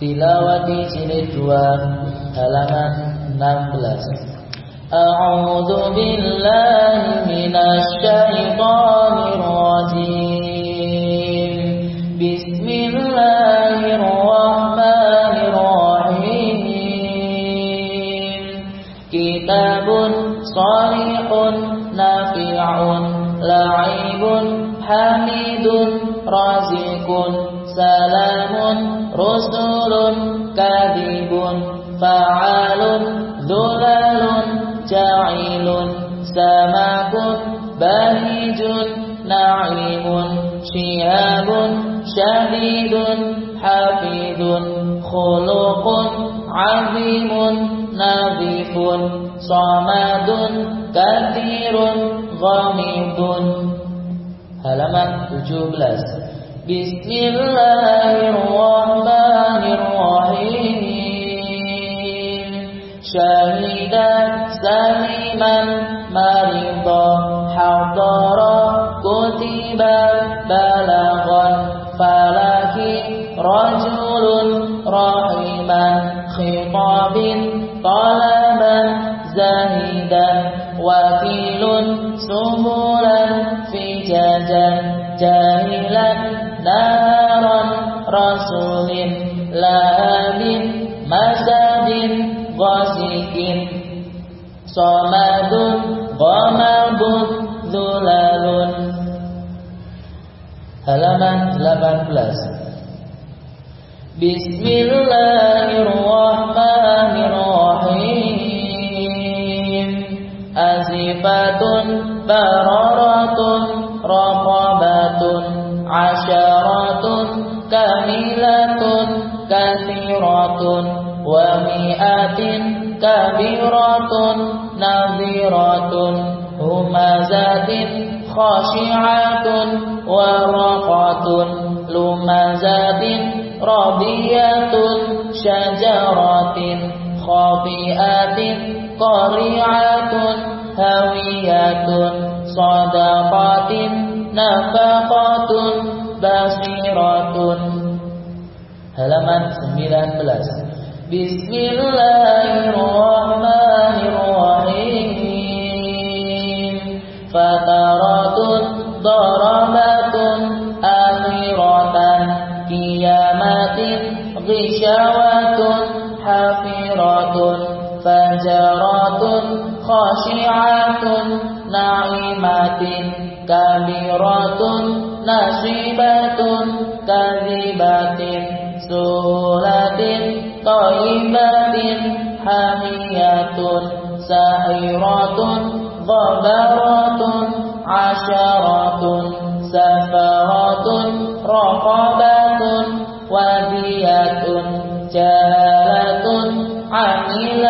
Tilawati jilid 2 halaman 16 A'udzu billahi minasy syaithanir rajim Bismillahirrahmanirrahim. Kitabun salihun nafi'un لعيب حميد رازق سلام رسول كذب فعال ذلال جعيل سماك بهيج نعيم شهاب شديد حفيد خلق عظيم نظيف صمد كثير غامض. هلما تجبل بسم الله الرحمن الرحيم. شهيدا سليما مريضا حضرا كتبا خطاب طلبا زهيدا وكيل سهولا في جاجا جاهلا نارا رسول لهاب مسد غسيك صمد غمض ذلال هلما 18 Bismillahirrahmanirrahim Azifatun bararatun raqabatun asyaratun kamilatun kathiratun wa mi'atin kabiratun nadhiratun humazatin khashi'atun waraqatun لمزة ربية syajaratin خاطئة qari'atun hawiyatun sadaqatin nafaqatun basiratun. Halaman 19 Bismillah شكاوات حفرة فجرة خاشعة نعمة كبيرة نصيبة كذبة سهولة طيبة حمية سحرة ضبرة عشرة سفرة رقبة wadiyatun jalatun amila